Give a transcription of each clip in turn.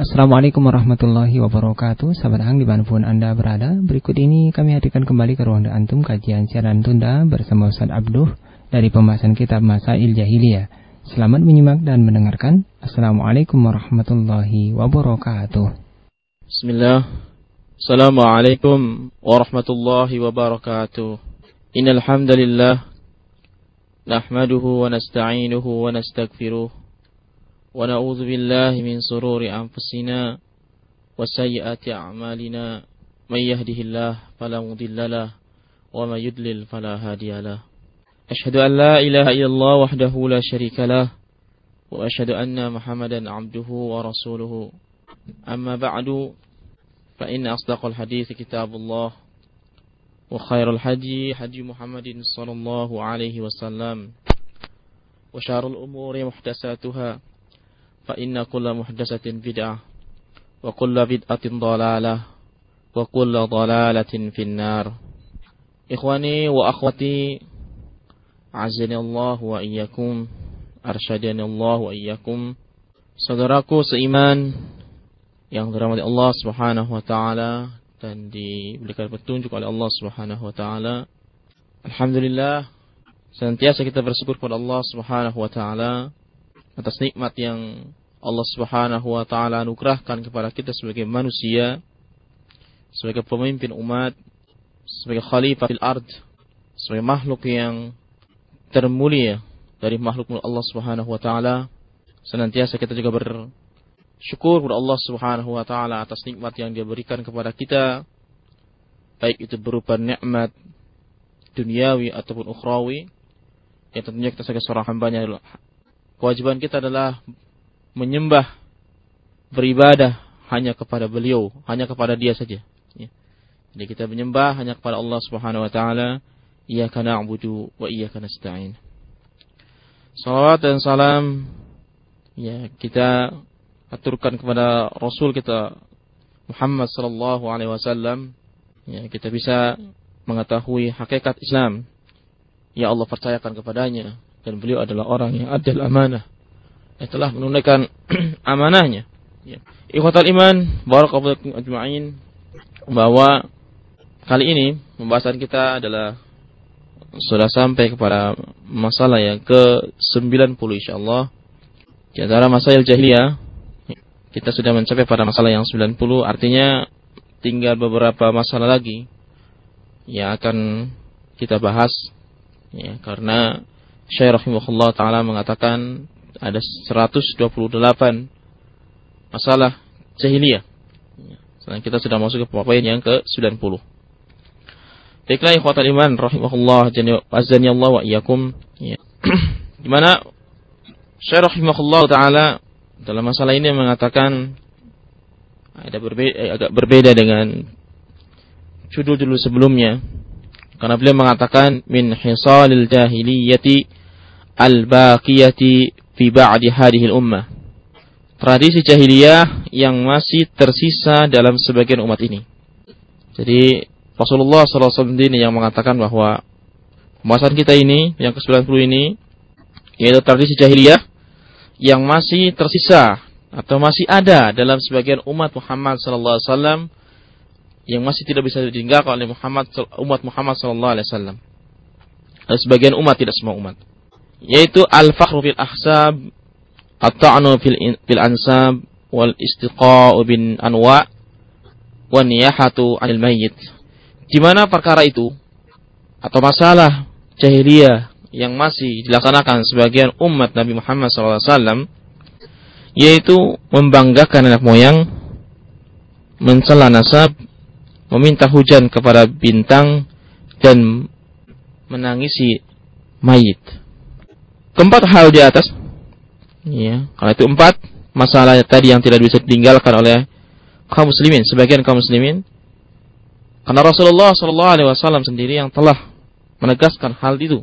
Assalamualaikum warahmatullahi wabarakatuh. Sahabat Hang di mana pun Anda berada Berikut ini kami hadirkan kembali ke ruang antum Kajian siaran tunda bersama Ustaz Abduh Dari pembahasan kitab Masail Jahiliyah. Selamat menyimak dan mendengarkan. Assalamualaikum warahmatullahi wabarakatuh. Bismillah. Assalamualaikum warahmatullahi wabarakatuh. Innalhamdulillah Nahmaduhu wa nasta'inuhu wa nasta'gfiruh ونعوذ بالله من سرور أنفسنا وسيئات أعمالنا. من يهده الله فلا مضل له وما يدلل فلا هادي له. أشهد أن لا إله إلا الله وحده لا شريك له وأشهد أن محمدا عبده ورسوله. أما بعد فإن أصدق الحديث كتاب الله وخير الحدي حدي محمد صلى الله عليه وسلم وشار الأمور محدثاتها. فإن كل محدثة بدعة وكل بدعة ضلالة وكل ضلالة في النار إخواني وأخوتي عزني الله وإياكم أرشدني الله وإياكم Saudaraku seiman yang dirahmati Allah Subhanahu wa taala dan diberikan petunjuk oleh Allah Subhanahu wa taala. Alhamdulillah senantiasa kita bersyukur kepada Allah Subhanahu wa taala atas nikmat yang Allah Subhanahu wa taala anugerahkan kepada kita sebagai manusia, sebagai pemimpin umat, sebagai khalifah fil ard, sebagai makhluk yang termulia dari makhluk Allah Subhanahu wa taala. Senantiasa kita juga bersyukur kepada Allah Subhanahu wa taala atas nikmat yang Dia berikan kepada kita, baik itu berupa nikmat duniawi ataupun ukhrawi. Yang tentunya kita sebagai seorang hambanya kewajiban kita adalah menyembah, beribadah hanya kepada beliau, hanya kepada dia saja. Ya. Jadi kita menyembah hanya kepada Allah Subhanahu Wa Taala. Iyyaka na'budu wa iyyaka nasta'in. Salawat dan salam ya kita aturkan kepada Rasul kita Muhammad sallallahu alaihi wasallam ya kita bisa mengetahui hakikat Islam ya Allah percayakan kepadanya dan beliau adalah orang yang adil amanah yang telah menunaikan amanahnya. Ya. Ikhwatal iman, barakallahu ajma'in bahwa kali ini pembahasan kita adalah sudah sampai kepada masalah yang ke-90 insyaallah. Di antara masalah jahiliyah kita sudah mencapai pada masalah yang 90 artinya tinggal beberapa masalah lagi yang akan kita bahas ya karena Syekh rahimahullah taala mengatakan ada 128 masalah jahiliyah. Sekarang kita sudah masuk ke poin yang ke-90. Baiklah ikhwatal iman rahimahullah azani Allah wa iyyakum. Ya. Di mana Syekh rahimahullah taala dalam masalah ini mengatakan ada berbeda, eh, agak berbeda dengan judul-judul sebelumnya karena beliau mengatakan min hisalil jahiliyati al-baqiyati fi ba'di hadhihi ummah Tradisi jahiliyah yang masih tersisa dalam sebagian umat ini. Jadi Rasulullah SAW sendiri yang mengatakan bahwa pembahasan kita ini yang ke-90 ini yaitu tradisi jahiliyah yang masih tersisa atau masih ada dalam sebagian umat Muhammad wasallam yang masih tidak bisa ditinggalkan oleh Muhammad umat Muhammad alaihi wasallam. Sebagian umat tidak semua umat yaitu al-fakhru fil ahsab at-ta'nu fil, fil ansab wal istiqa'u bin anwa wa niyahatu 'anil mayyit. Di mana perkara itu atau masalah jahiliyah yang masih dilaksanakan sebagian umat Nabi Muhammad SAW yaitu membanggakan anak moyang mencela nasab meminta hujan kepada bintang dan menangisi mayit keempat hal di atas. Ya, kalau itu empat masalah tadi yang tidak bisa ditinggalkan oleh kaum muslimin, sebagian kaum muslimin. Karena Rasulullah Shallallahu Alaihi Wasallam sendiri yang telah menegaskan hal itu.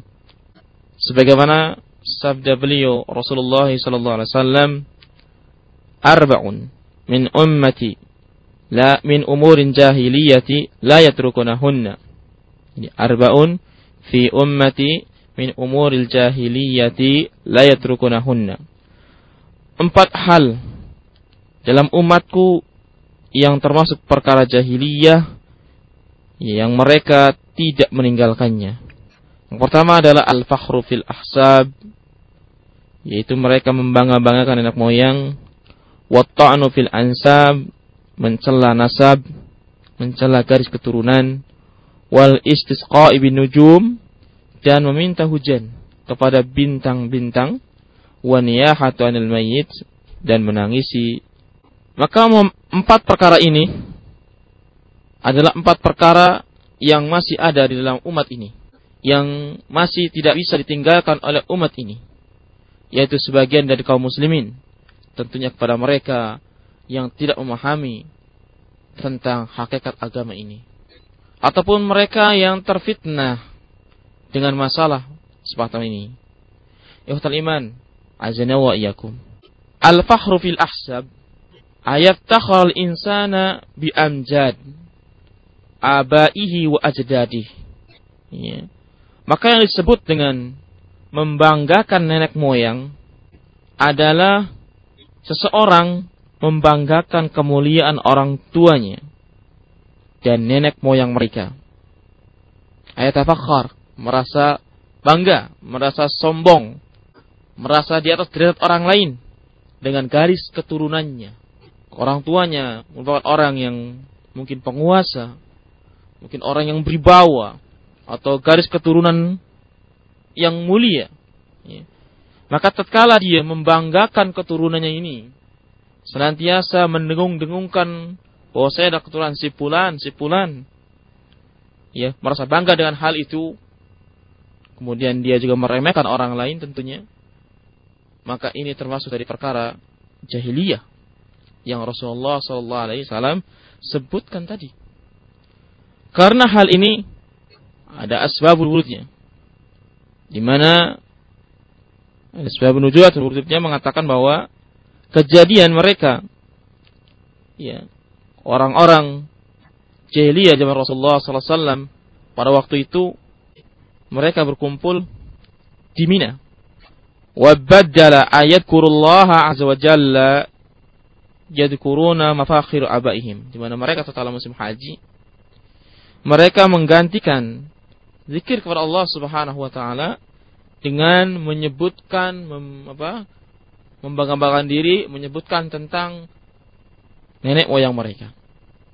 Sebagaimana sabda beliau Rasulullah Shallallahu Alaihi Wasallam, arba'un min ummati la min umurin jahiliyati la yatrukunahunna. Ini arba'un fi ummati min umuril jahiliyati la yatrukunahunna. Empat hal dalam umatku yang termasuk perkara jahiliyah yang mereka tidak meninggalkannya. Yang pertama adalah al-fakhru fil ahsab yaitu mereka membangga-banggakan nenek moyang wa ta'nu fil ansab mencela nasab, mencela garis keturunan, wal istisqa'i bin nujum dan meminta hujan kepada bintang-bintang, wa niyahatu anil mayyit dan menangisi. Maka empat perkara ini adalah empat perkara yang masih ada di dalam umat ini, yang masih tidak bisa ditinggalkan oleh umat ini, yaitu sebagian dari kaum muslimin, tentunya kepada mereka yang tidak memahami tentang hakikat agama ini. Ataupun mereka yang terfitnah dengan masalah semacam ini. Ikhtal iman, azana wa iyakum. Al-fakhru fil ahsab ayat takhal insana bi amjad abaihi wa ajdadih. Ya. Maka yang disebut dengan membanggakan nenek moyang adalah seseorang membanggakan kemuliaan orang tuanya dan nenek moyang mereka. Ayat tafakhar, merasa bangga, merasa sombong, merasa di atas derajat orang lain dengan garis keturunannya. Orang tuanya merupakan orang yang mungkin penguasa, mungkin orang yang beribawa, atau garis keturunan yang mulia. Ya. Maka tatkala dia membanggakan keturunannya ini, senantiasa mendengung-dengungkan bahwa saya ada keturunan si pulan, si pulan. Ya, merasa bangga dengan hal itu. Kemudian dia juga meremehkan orang lain tentunya. Maka ini termasuk dari perkara jahiliyah yang Rasulullah Sallallahu Alaihi Wasallam sebutkan tadi. Karena hal ini ada asbabul wurudnya. Di mana asbabun nuzul wurudnya mengatakan bahwa kejadian mereka ya orang-orang jahiliyah zaman Rasulullah SAW pada waktu itu mereka berkumpul di Mina wabaddala ayat kurullaha azza wa jalla yadkuruna mafakhir abaihim di mana mereka setelah musim haji mereka menggantikan zikir kepada Allah Subhanahu wa taala dengan menyebutkan mem, apa membanggakan diri menyebutkan tentang nenek moyang mereka.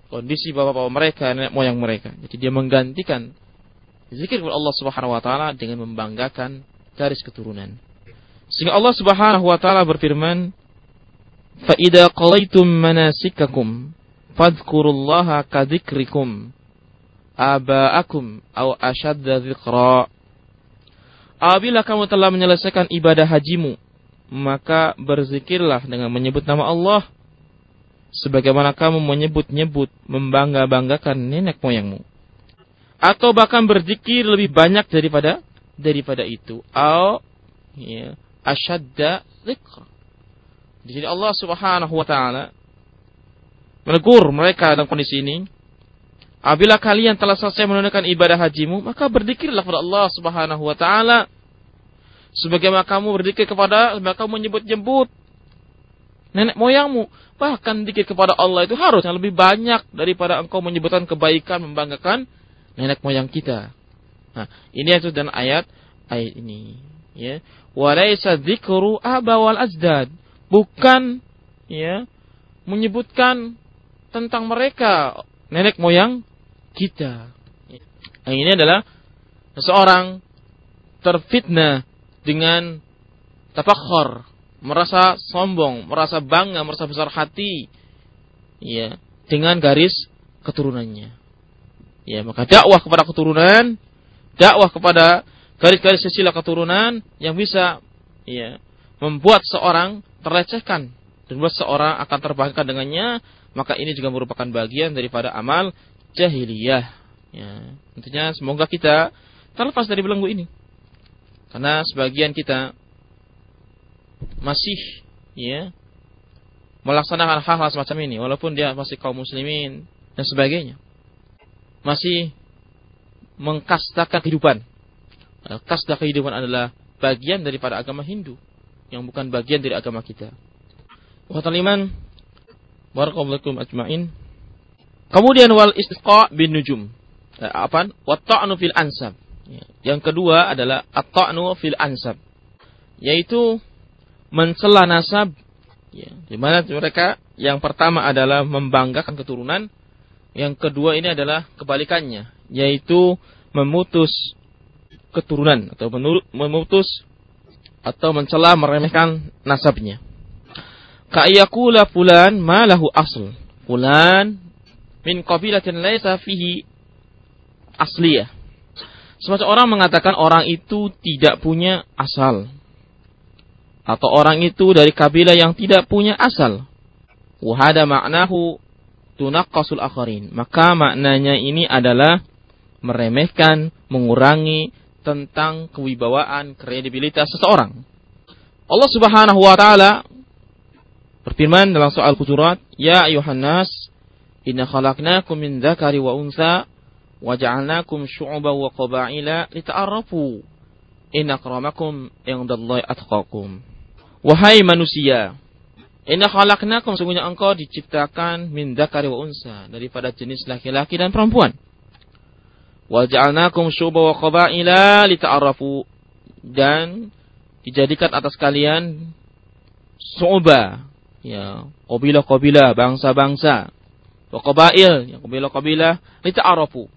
Kondisi bapak-bapak mereka, nenek moyang mereka. Jadi dia menggantikan zikir kepada Allah Subhanahu wa taala dengan membanggakan garis keturunan. Sehingga Allah Subhanahu wa taala berfirman, "Fa idza qalaitum manasikakum fadhkurullaha kadzikrikum aba'akum aw ashadda dzikra." Apabila kamu telah menyelesaikan ibadah hajimu maka berzikirlah dengan menyebut nama Allah sebagaimana kamu menyebut-nyebut membangga-banggakan nenek moyangmu atau bahkan berzikir lebih banyak daripada daripada itu. Au ya asyadda zikr di sini Allah Subhanahu wa taala menegur mereka dalam kondisi ini. Apabila kalian telah selesai menunaikan ibadah hajimu maka berzikirlah kepada Allah Subhanahu wa taala. Sebagaimana kamu berzikir kepada, sebagaimana kamu menyebut-nyebut nenek moyangmu. Bahkan dikir kepada Allah itu harus yang lebih banyak daripada engkau menyebutkan kebaikan, membanggakan nenek moyang kita. Nah, ini itu dan ayat ayat ini. Ya, walaysa dzikru aba wal azdad. Bukan ya menyebutkan tentang mereka nenek moyang kita. Nah, ini adalah seseorang terfitnah dengan tafakhur, merasa sombong, merasa bangga, merasa besar hati, ya, dengan garis keturunannya. Ya, maka dakwah kepada keturunan, dakwah kepada garis-garis sesila keturunan yang bisa ya, membuat seorang terlecehkan dan membuat seorang akan terbanggakan dengannya, maka ini juga merupakan bagian daripada amal jahiliyah. Ya, tentunya semoga kita terlepas dari belenggu ini. Karena sebagian kita masih ya melaksanakan hal-hal semacam ini walaupun dia masih kaum muslimin dan sebagainya. Masih mengkastakan kehidupan. Kasta kehidupan adalah bagian daripada agama Hindu yang bukan bagian dari agama kita. Wahai iman, Barakallahu ajmain. Kemudian wal istisqa bin nujum. Eh, apa? Wa ta'nu fil ansab. Ya. Yang kedua adalah at-ta'nu fil ansab. Yaitu mencela nasab ya, di mana mereka yang pertama adalah membanggakan keturunan, yang kedua ini adalah kebalikannya, yaitu memutus keturunan atau memutus atau mencela meremehkan nasabnya. Ka'iyakula fulan malahu asl. Fulan min qabilatin laisa fihi asliyah. Semacam orang mengatakan orang itu tidak punya asal. Atau orang itu dari kabilah yang tidak punya asal. Wahada maknahu tunaqqasul akharin. Maka maknanya ini adalah meremehkan, mengurangi tentang kewibawaan, kredibilitas seseorang. Allah Subhanahu wa taala berfirman dalam soal Hujurat, "Ya ayuhan nas, inna khalaqnakum min dzakari wa unsa wa ja'alnakum syu'uban wa qaba'ila lita'arafu. Inna akramakum indallahi atqakum." Wahai manusia, inna khalaqnakum sungguhnya engkau diciptakan min dzakari wa unsa, daripada jenis laki-laki dan perempuan. Wa ja'alnakum syu'uban wa qaba'ila lita'arafu. Dan dijadikan atas kalian su'ba ya kabilah-kabilah bangsa-bangsa wa qabail ya kabilah-kabilah lita'arafu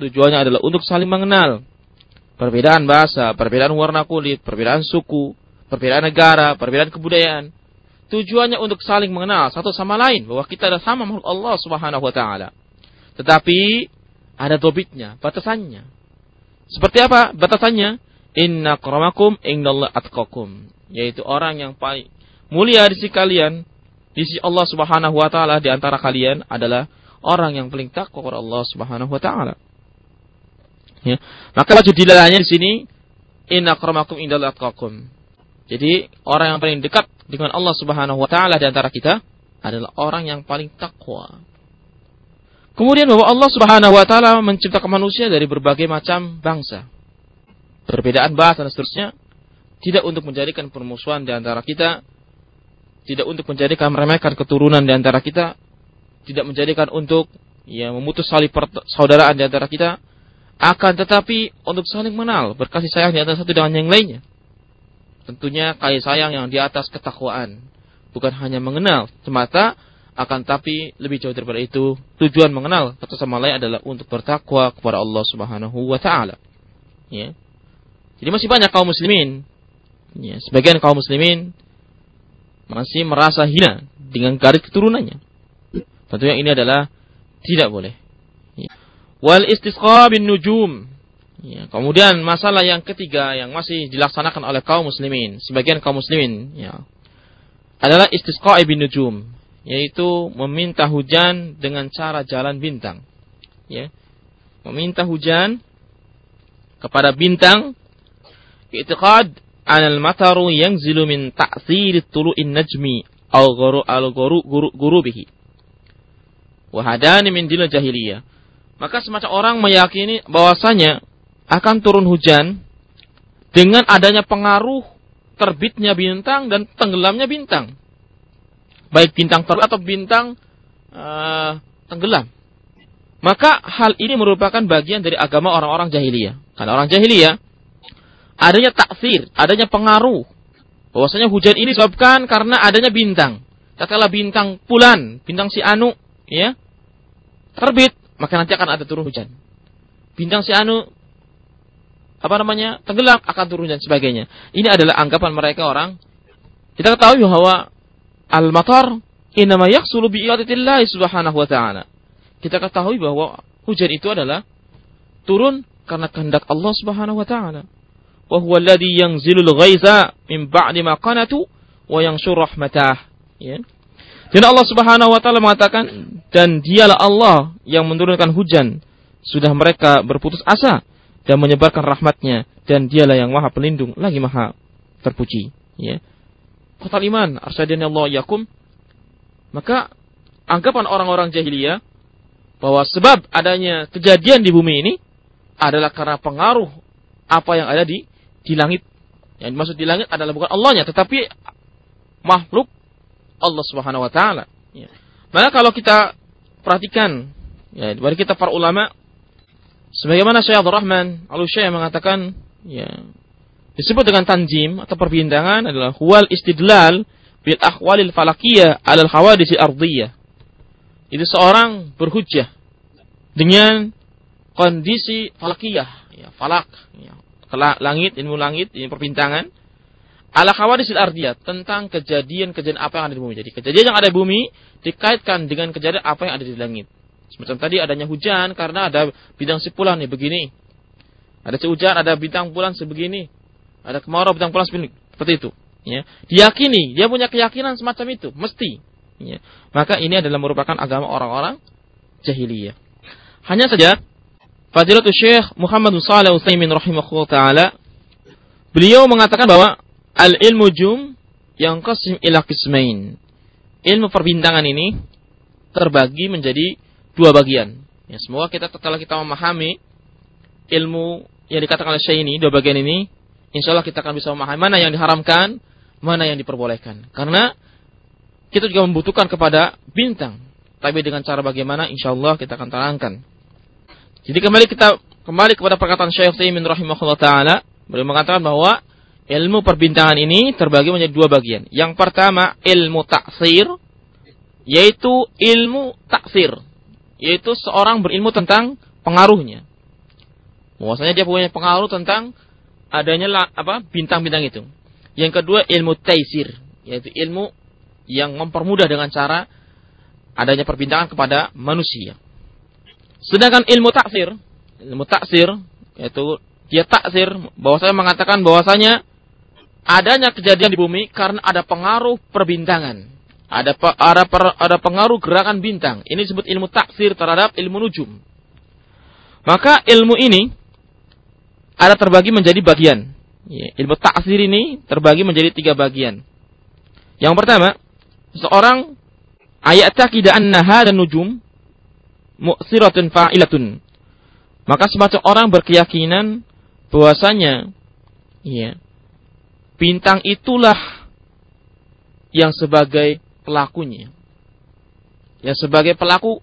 tujuannya adalah untuk saling mengenal perbedaan bahasa perbedaan warna kulit perbedaan suku perbedaan negara perbedaan kebudayaan tujuannya untuk saling mengenal satu sama lain bahwa kita adalah sama makhluk Allah Subhanahu wa taala tetapi ada dobitnya batasannya seperti apa batasannya Inna kramakum indallahi atqakum. Yaitu orang yang paling mulia di sisi kalian, di sisi Allah subhanahu wa ta'ala di antara kalian adalah orang yang paling takwa kepada Allah subhanahu wa ta'ala. Ya. Maka dilalanya di sini, Inna kramakum indallahi atqakum. Jadi orang yang paling dekat dengan Allah subhanahu wa ta'ala di antara kita adalah orang yang paling takwa. Kemudian bahwa Allah subhanahu wa ta'ala menciptakan manusia dari berbagai macam bangsa perbedaan bahasa dan seterusnya tidak untuk menjadikan permusuhan di antara kita, tidak untuk menjadikan meremehkan keturunan di antara kita, tidak menjadikan untuk ya memutus salib persaudaraan di antara kita, akan tetapi untuk saling mengenal, berkasih sayang di antara satu dengan yang lainnya. Tentunya kasih sayang yang di atas ketakwaan, bukan hanya mengenal semata, akan tapi lebih jauh daripada itu, tujuan mengenal satu sama lain adalah untuk bertakwa kepada Allah Subhanahu wa taala. Ya. Jadi masih banyak kaum muslimin, ya, sebagian kaum muslimin masih merasa hina dengan garis keturunannya. Tentunya ini adalah tidak boleh. Ya. Wal istisqa bin nujum. Ya, kemudian masalah yang ketiga yang masih dilaksanakan oleh kaum muslimin, sebagian kaum muslimin, ya, adalah istisqa bin nujum, yaitu meminta hujan dengan cara jalan bintang. Ya. Meminta hujan kepada bintang i'tiqad an al-mataru yanzilu min ta'thir tulu'in najmi aw guru al guru guru gurubihi wa hadani min jahiliyah maka semacam orang meyakini bahwasanya akan turun hujan dengan adanya pengaruh terbitnya bintang dan tenggelamnya bintang baik bintang terbit atau bintang uh, tenggelam maka hal ini merupakan bagian dari agama orang-orang jahiliyah karena orang jahiliyah adanya taksir, adanya pengaruh. Bahwasanya hujan ini disebabkan karena adanya bintang. Tatkala bintang bulan, bintang si Anu, ya, terbit, maka nanti akan ada turun hujan. Bintang si Anu, apa namanya, tenggelam, akan turun hujan sebagainya. Ini adalah anggapan mereka orang. Kita ketahui bahwa al-matar inama yaksulu subhanahu wa ta'ala. Kita ketahui bahwa hujan itu adalah turun karena kehendak Allah subhanahu wa ta'ala wa huwa alladhi yanzilul ghaitha min ba'di ma qanatu wa yanshur rahmatah ya dan Allah Subhanahu wa taala mengatakan dan dialah Allah yang menurunkan hujan sudah mereka berputus asa dan menyebarkan rahmatnya dan dialah yang maha pelindung lagi maha terpuji ya Kata iman arsyadani Allah yakum maka anggapan orang-orang jahiliyah bahwa sebab adanya kejadian di bumi ini adalah karena pengaruh apa yang ada di di langit. Yang dimaksud di langit adalah bukan Allahnya, tetapi makhluk Allah Subhanahu wa taala. Ya. Maka kalau kita perhatikan, ya, dari kita para ulama, sebagaimana Syekh Abdul Rahman al mengatakan, ya, disebut dengan tanjim atau perbintangan adalah huwal istidlal bil ahwalil falakiyah alal hawadisi ardiyah. Itu seorang berhujjah dengan kondisi falakiyah, ya, falak, ya, langit, ilmu langit, ini perbintangan, ala khawadisil ardiyah tentang kejadian-kejadian apa yang ada di bumi. Jadi kejadian yang ada di bumi dikaitkan dengan kejadian apa yang ada di langit. Semacam tadi adanya hujan karena ada bintang sipulan nih begini. Ada hujan, ada bintang bulan sebegini. Ada kemarau bintang bulan sebegini. Seperti itu. Ya. Diyakini, dia punya keyakinan semacam itu, mesti. Ya. Maka ini adalah merupakan agama orang-orang jahiliyah. Hanya saja Fadilatul Syekh Muhammad Salih Utsaimin rahimahullah taala beliau mengatakan bahwa al ilmu jum yang qasim ila qismain. Ilmu perbintangan ini terbagi menjadi dua bagian. Ya, semoga kita setelah kita memahami ilmu yang dikatakan oleh Syekh ini, dua bagian ini, insya Allah kita akan bisa memahami mana yang diharamkan, mana yang diperbolehkan. Karena kita juga membutuhkan kepada bintang. Tapi dengan cara bagaimana, insya Allah kita akan terangkan. Jadi kembali kita kembali kepada perkataan Syekh Taimin rahimahullah taala, beliau mengatakan bahwa Ilmu perbintangan ini terbagi menjadi dua bagian. Yang pertama ilmu taksir, yaitu ilmu taksir, yaitu seorang berilmu tentang pengaruhnya. Bahwasanya dia punya pengaruh tentang adanya apa bintang-bintang itu. Yang kedua ilmu taisir, yaitu ilmu yang mempermudah dengan cara adanya perbintangan kepada manusia. Sedangkan ilmu taksir, ilmu taksir yaitu dia taksir bahwasanya mengatakan bahwasanya adanya kejadian di bumi karena ada pengaruh perbintangan. Ada ada ada pengaruh gerakan bintang. Ini disebut ilmu taksir terhadap ilmu nujum. Maka ilmu ini ada terbagi menjadi bagian. Ya, ilmu taksir ini terbagi menjadi tiga bagian. Yang pertama, seorang ayat takidah annaha dan nujum mu'siratun fa'ilatun. Maka semacam orang berkeyakinan bahwasanya ya, bintang itulah yang sebagai pelakunya. Yang sebagai pelaku,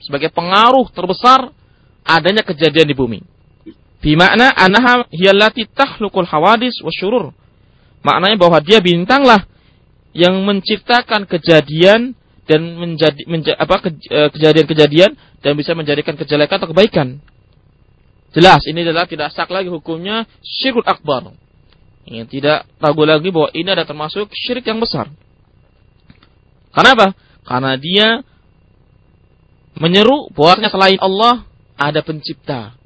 sebagai pengaruh terbesar adanya kejadian di bumi. Bimakna anaha hiyallati tahlukul hawadis wasyurur. Maknanya bahwa dia bintanglah yang menciptakan kejadian dan menjadi menja, apa e, kejadian-kejadian dan bisa menjadikan kejelekan atau kebaikan. Jelas ini adalah tidak sak lagi hukumnya syirkul akbar. Ya, tidak ragu lagi bahwa ini ada termasuk syirik yang besar. Kenapa? Karena dia menyeru bahwa selain Allah ada pencipta.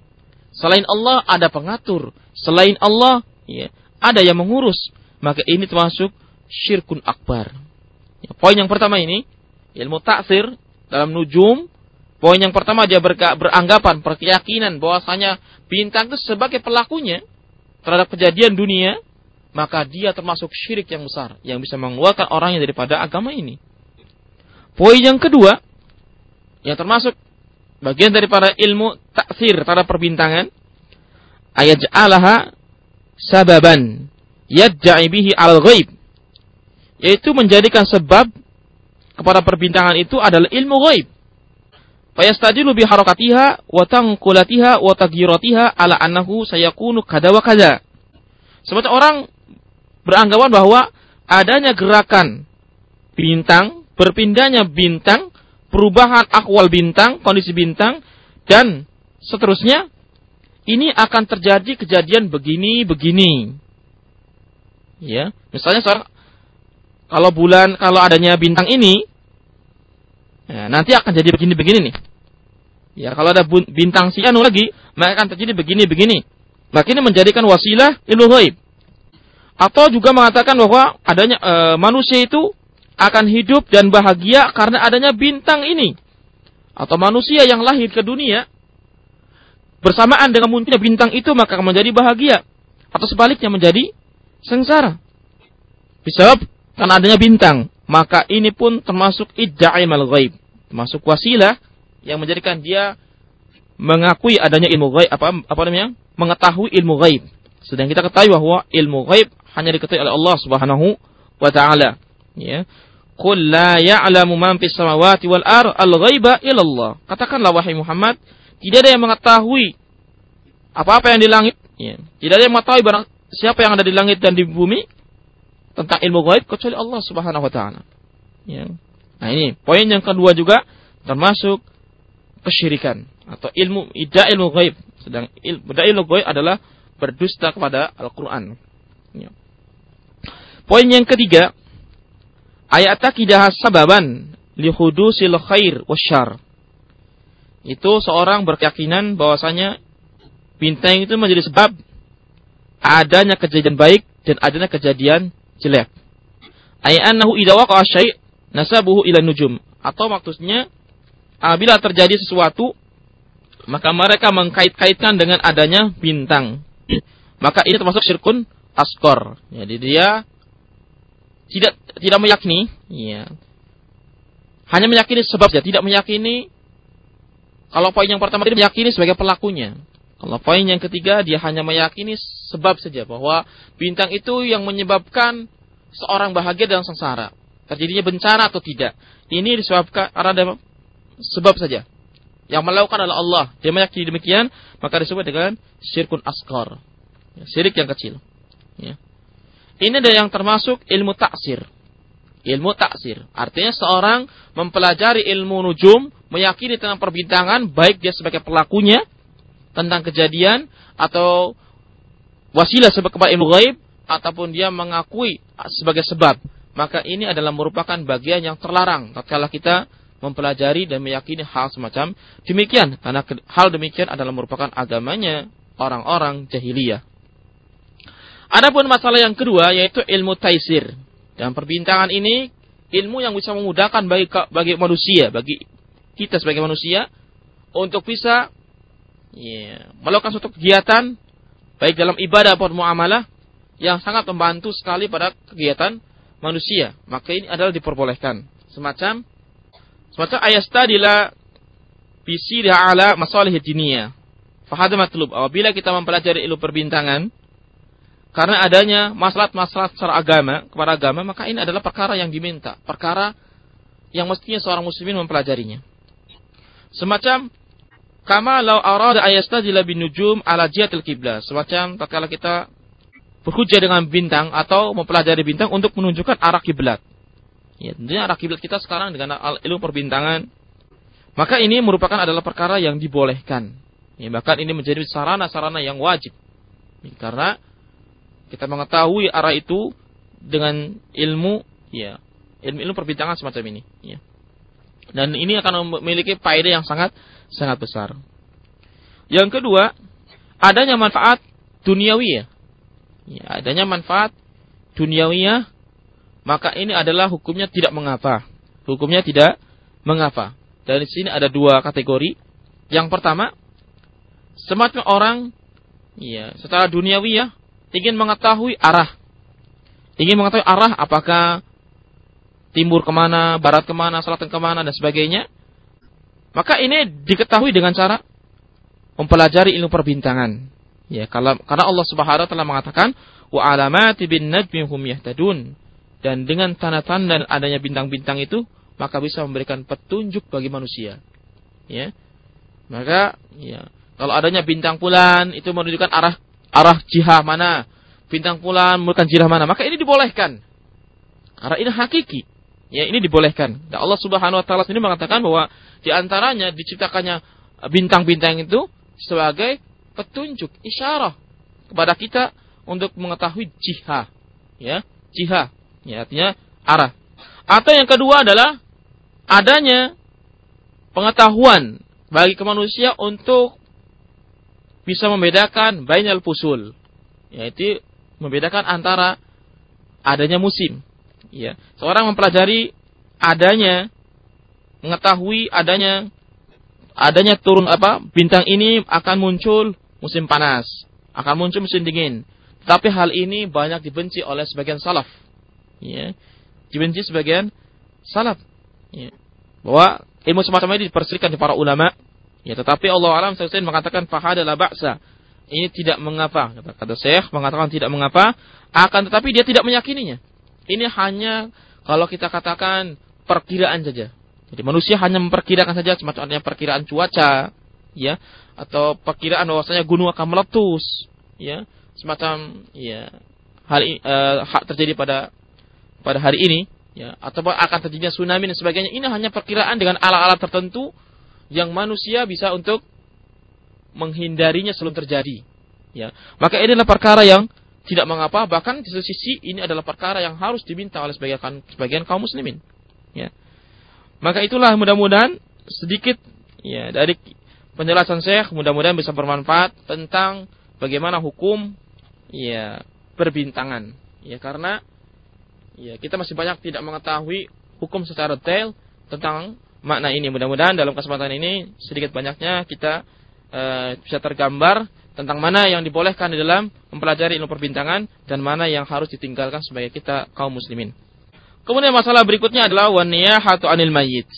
Selain Allah ada pengatur. Selain Allah ya, ada yang mengurus. Maka ini termasuk syirkun akbar. Ya, poin yang pertama ini, ilmu taksir dalam nujum. Poin yang pertama dia beranggapan, berkeyakinan bahwasanya bintang itu sebagai pelakunya terhadap kejadian dunia maka dia termasuk syirik yang besar yang bisa mengeluarkan orangnya daripada agama ini. Poin yang kedua yang termasuk bagian daripada ilmu taksir terhadap perbintangan ayat ja'alaha sababan yadja'i bihi al ghaib yaitu menjadikan sebab kepada perbintangan itu adalah ilmu ghaib. Fayastadilu bi harakatiha wa tanqulatiha wa taghyiratiha ala annahu sayakunu kada wa kada. Seperti orang beranggapan bahwa adanya gerakan bintang, berpindahnya bintang, perubahan akwal bintang, kondisi bintang, dan seterusnya, ini akan terjadi kejadian begini-begini. Ya, misalnya seorang kalau bulan kalau adanya bintang ini, ya, nanti akan jadi begini-begini nih. Ya, kalau ada bintang si anu lagi, maka akan terjadi begini-begini. Maka ini menjadikan wasilah ilmu ghaib. Atau juga mengatakan bahwa adanya e, manusia itu akan hidup dan bahagia karena adanya bintang ini. Atau manusia yang lahir ke dunia bersamaan dengan munculnya bintang itu maka akan menjadi bahagia. Atau sebaliknya menjadi sengsara. Bisa karena adanya bintang. Maka ini pun termasuk idda'im al-ghaib. Termasuk wasilah yang menjadikan dia mengakui adanya ilmu ghaib apa apa namanya? mengetahui ilmu ghaib. Sedang kita ketahui bahwa ilmu ghaib hanya diketahui oleh Allah Subhanahu wa taala. Ya. Qul la ya'lamu man fis samawati wal ar al-ghaiba illallah. Katakanlah wahai Muhammad, tidak ada yang mengetahui apa-apa yang di langit, ya. Tidak ada yang mengetahui barang siapa yang ada di langit dan di bumi tentang ilmu gaib kecuali Allah Subhanahu wa taala. Ya. Nah, ini poin yang kedua juga termasuk kesyirikan atau ilmu ida ilmu gaib. Sedang ilmu, ilmu gaib adalah berdusta kepada Al-Qur'an. Ya. Poin yang ketiga, ayat takidah sababan li hudusil khair wasyar. Itu seorang berkeyakinan bahwasanya bintang itu menjadi sebab adanya kejadian baik dan adanya kejadian jelek. Ayanahu idza waqa'a syai' nasabuhu ila nujum. Atau maksudnya apabila terjadi sesuatu maka mereka mengkait-kaitkan dengan adanya bintang. Maka ini termasuk syirkun askor. Jadi dia tidak tidak meyakini, ya. Hanya meyakini sebab saja, tidak meyakini kalau poin yang pertama tadi meyakini sebagai pelakunya. Kalau poin yang ketiga dia hanya meyakini sebab saja bahwa bintang itu yang menyebabkan seorang bahagia dan sengsara. Terjadinya bencana atau tidak. Ini disebabkan karena sebab saja. Yang melakukan adalah Allah. Dia meyakini demikian, maka disebut dengan syirkun askar. Ya, syirik yang kecil. Ya. Ini ada yang termasuk ilmu taksir. Ilmu taksir. Artinya seorang mempelajari ilmu nujum, meyakini tentang perbintangan, baik dia sebagai pelakunya, tentang kejadian, atau wasilah sebagai ilmu gaib, ataupun dia mengakui sebagai sebab. Maka ini adalah merupakan bagian yang terlarang. Tatkala kita mempelajari dan meyakini hal semacam demikian. Karena hal demikian adalah merupakan agamanya orang-orang jahiliyah. Adapun masalah yang kedua yaitu ilmu taisir. Dan perbintangan ini ilmu yang bisa memudahkan bagi bagi manusia, bagi kita sebagai manusia untuk bisa yeah, melakukan suatu kegiatan baik dalam ibadah ataupun muamalah yang sangat membantu sekali pada kegiatan manusia. Maka ini adalah diperbolehkan. Semacam semacam ayastadila bisi ala masalih dunia. Fahadha matlub. Apabila kita mempelajari ilmu perbintangan, karena adanya masalah-masalah secara agama, kepada agama, maka ini adalah perkara yang diminta. Perkara yang mestinya seorang muslimin mempelajarinya. Semacam kama lau arada ayastadila bin nujum ala jihatil kiblah. Semacam tatkala kita berhujah dengan bintang atau mempelajari bintang untuk menunjukkan arah kiblat. Ya, tentunya arah kiblat kita sekarang dengan ilmu perbintangan. Maka ini merupakan adalah perkara yang dibolehkan. Ya, bahkan ini menjadi sarana-sarana yang wajib. Ya, karena kita mengetahui arah itu dengan ilmu ya ilmu ilmu perbincangan semacam ini ya. Dan ini akan memiliki faedah yang sangat sangat besar. Yang kedua, adanya manfaat duniawi ya. ya adanya manfaat duniawi ya, maka ini adalah hukumnya tidak mengapa. Hukumnya tidak mengapa. Dan di sini ada dua kategori. Yang pertama, semacam orang ya secara duniawi ya ingin mengetahui arah. Ingin mengetahui arah apakah timur ke mana, barat ke mana, selatan ke mana, dan sebagainya. Maka ini diketahui dengan cara mempelajari ilmu perbintangan. Ya, karena Allah Subhanahu wa taala mengatakan wa alamati bin najmi hum yahtadun dan dengan tanda-tanda adanya bintang-bintang itu maka bisa memberikan petunjuk bagi manusia. Ya. Maka ya, kalau adanya bintang bulan itu menunjukkan arah arah jihah mana, bintang bulan menunjukkan jihah mana, maka ini dibolehkan. Karena ini hakiki. Ya, ini dibolehkan. Dan Allah Subhanahu wa taala sendiri mengatakan bahwa di antaranya diciptakannya bintang-bintang itu sebagai petunjuk, isyarah kepada kita untuk mengetahui jihah. Ya, jihah. Ya, artinya arah. Atau yang kedua adalah adanya pengetahuan bagi manusia untuk bisa membedakan bainal fusul, yaitu membedakan antara adanya musim. Ya, seorang mempelajari adanya mengetahui adanya adanya turun apa bintang ini akan muncul musim panas, akan muncul musim dingin. Tapi hal ini banyak dibenci oleh sebagian salaf. Ya, dibenci sebagian salaf. Ya. Bahwa ilmu semacam ini diperselisihkan di para ulama Ya, tetapi Allah alam saya mengatakan fahada la ba'sa. Ini tidak mengapa. Kata, kata Syekh mengatakan tidak mengapa, akan tetapi dia tidak meyakininya. Ini hanya kalau kita katakan perkiraan saja. Jadi manusia hanya memperkirakan saja semacam perkiraan cuaca, ya, atau perkiraan bahwasanya gunung akan meletus, ya, semacam ya hal uh, hak terjadi pada pada hari ini, ya, atau akan terjadinya tsunami dan sebagainya. Ini hanya perkiraan dengan alat-alat tertentu yang manusia bisa untuk menghindarinya sebelum terjadi. Ya, maka ini adalah perkara yang tidak mengapa, bahkan di sisi ini adalah perkara yang harus diminta oleh sebagian, sebagian kaum muslimin. Ya. Maka itulah mudah-mudahan sedikit ya dari penjelasan saya mudah-mudahan bisa bermanfaat tentang bagaimana hukum ya perbintangan. Ya karena ya kita masih banyak tidak mengetahui hukum secara detail tentang makna ini. Mudah-mudahan dalam kesempatan ini sedikit banyaknya kita uh, bisa tergambar tentang mana yang dibolehkan di dalam mempelajari ilmu perbintangan dan mana yang harus ditinggalkan sebagai kita kaum muslimin. Kemudian masalah berikutnya adalah waniyahatu anil mayyit.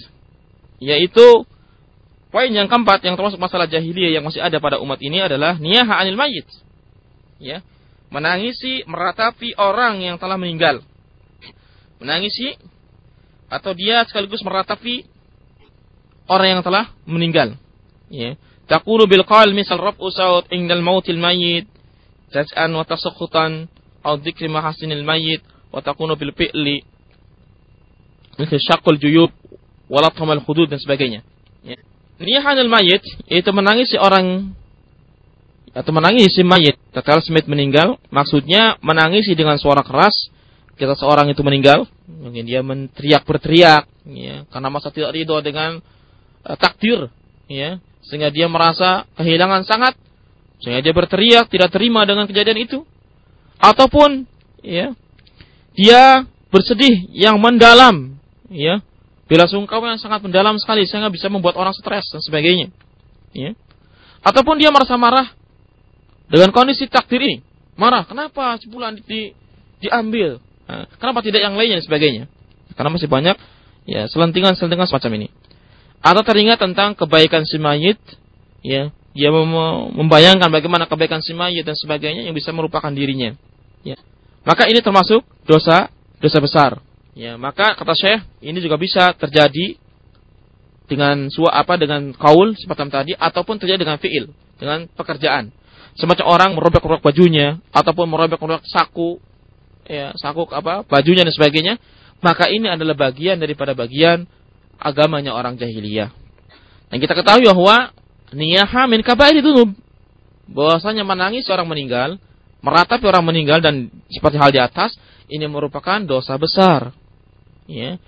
Yaitu poin yang keempat yang termasuk masalah jahiliyah yang masih ada pada umat ini adalah niyaha anil mayyit. Ya, menangisi meratapi orang yang telah meninggal. Menangisi atau dia sekaligus meratapi orang yang telah meninggal. Ya. Taqulu bil qal misal raf'u saut indal mautil mayyit jaz'an wa tasakhutan aw dzikri mahasinil mayyit wa takunu bil fi'li misal syaqqul juyub wa lathamal hudud dan sebagainya. Ya. Rihanul mayit itu menangis si orang atau menangis si mayit tatkala Smith meninggal maksudnya menangisi dengan suara keras kita seorang itu meninggal mungkin dia meneriak berteriak ya karena masa tidak ridho dengan takdir ya sehingga dia merasa kehilangan sangat sehingga dia berteriak tidak terima dengan kejadian itu. Ataupun ya dia bersedih yang mendalam ya bela sungkawa yang sangat mendalam sekali sehingga bisa membuat orang stres dan sebagainya ya. Ataupun dia merasa marah dengan kondisi takdir ini. Marah kenapa sebulan di, diambil? Nah, kenapa tidak yang lainnya dan sebagainya? Karena masih banyak ya selentingan selentingan semacam ini atau teringat tentang kebaikan si mayit, ya, dia membayangkan bagaimana kebaikan si mayit dan sebagainya yang bisa merupakan dirinya. Ya. Maka ini termasuk dosa dosa besar. Ya, maka kata Syekh, ini juga bisa terjadi dengan suara apa dengan kaul semacam tadi ataupun terjadi dengan fiil, dengan pekerjaan. Semacam orang merobek-robek bajunya ataupun merobek-robek saku ya, saku apa? bajunya dan sebagainya, maka ini adalah bagian daripada bagian agamanya orang jahiliyah. Dan kita ketahui bahwa niyaha min kabairi dunub. Bahwasanya menangis orang meninggal, meratapi orang meninggal dan seperti hal di atas, ini merupakan dosa besar. Ya.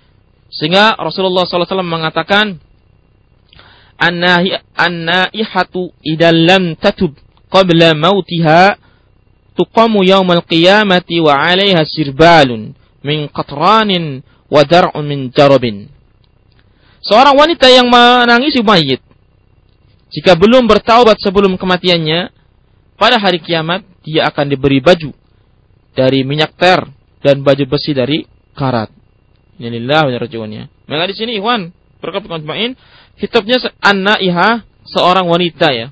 Sehingga Rasulullah SAW mengatakan, An-naihatu idal lam tatub qabla mautiha tuqamu yawmal qiyamati wa 'alaiha sirbalun min qatranin wa dar'un min jarabin. Seorang wanita yang menangisi mayit jika belum bertaubat sebelum kematiannya, pada hari kiamat dia akan diberi baju dari minyak ter dan baju besi dari karat. Inilah rajuannya. Maka di sini Ikhwan, berkat konjmain, kitabnya anna iha seorang wanita ya.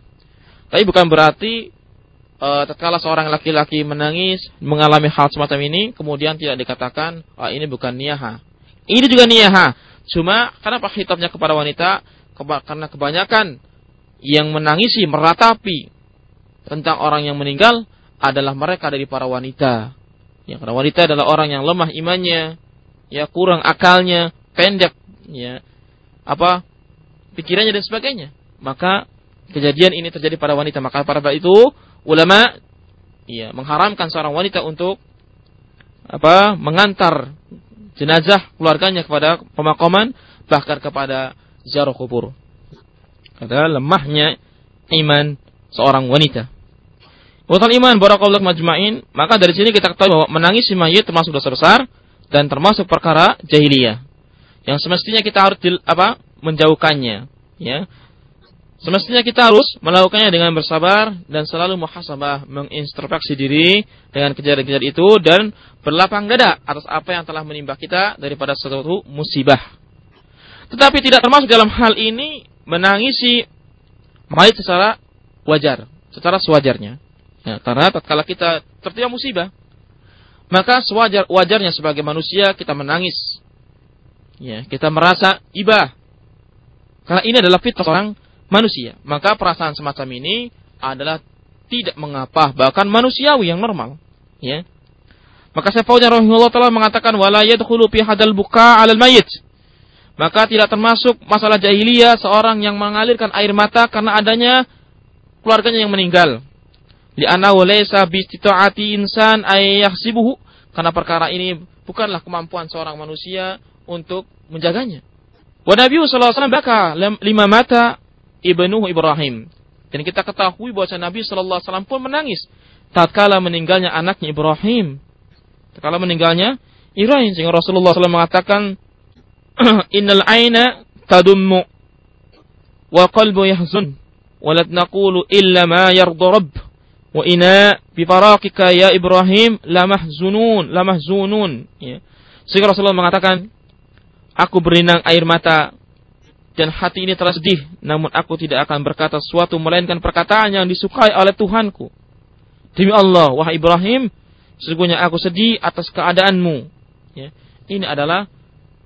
Tapi bukan berarti uh, tatkala seorang laki-laki menangis mengalami hal semacam ini kemudian tidak dikatakan oh, ini bukan niyaha. Ini juga niyaha, Cuma kenapa hitamnya kepada wanita? Karena kebanyakan yang menangisi, meratapi tentang orang yang meninggal adalah mereka dari para wanita. Ya, karena wanita adalah orang yang lemah imannya, ya kurang akalnya, pendek, ya apa pikirannya dan sebagainya. Maka kejadian ini terjadi pada wanita. Maka pada itu ulama ya mengharamkan seorang wanita untuk apa mengantar jenazah keluarganya kepada pemakaman bahkan kepada ziarah kubur. Kata lemahnya iman seorang wanita. Wakil iman barakallahu majma'in, maka dari sini kita ketahui bahwa menangis si mayit termasuk dosa besar dan termasuk perkara jahiliyah. Yang semestinya kita harus di, apa? menjauhkannya, ya. Semestinya kita harus melakukannya dengan bersabar dan selalu muhasabah, mengintrospeksi diri dengan kejadian-kejadian itu dan berlapang dada atas apa yang telah menimpa kita daripada suatu musibah. Tetapi tidak termasuk dalam hal ini menangisi mayat secara wajar, secara sewajarnya. Ya, karena tatkala kita tertimpa musibah, maka sewajar wajarnya sebagai manusia kita menangis Ya, kita merasa iba. Karena ini adalah fitrah orang manusia. Maka perasaan semacam ini adalah tidak mengapa, bahkan manusiawi yang normal. Ya. Maka saya Fauzan rahimahullah taala mengatakan wala yadkhulu fi hadal buka 'alal mayyit. Maka tidak termasuk masalah jahiliyah seorang yang mengalirkan air mata karena adanya keluarganya yang meninggal. Di annahu laysa bi istita'ati insan ay yahsibuhu karena perkara ini bukanlah kemampuan seorang manusia untuk menjaganya. Wa Nabi sallallahu baka lima mata ibnuhu Ibrahim. Dan kita ketahui bahwa Nabi sallallahu alaihi wasallam pun menangis tatkala meninggalnya anaknya Ibrahim. Tatkala meninggalnya Ibrahim sehingga Rasulullah SAW mengatakan innal aina tadummu wa qalbu yahzun wa la naqulu illa ma yarda rabb wa ina bi farakika ya Ibrahim la mahzunun la mahzunun ya. Sehingga Rasulullah mengatakan aku berinang air mata dan hati ini telah sedih namun aku tidak akan berkata sesuatu melainkan perkataan yang disukai oleh Tuhanku. Demi Allah wahai Ibrahim sesungguhnya aku sedih atas keadaanmu. Ya. Ini adalah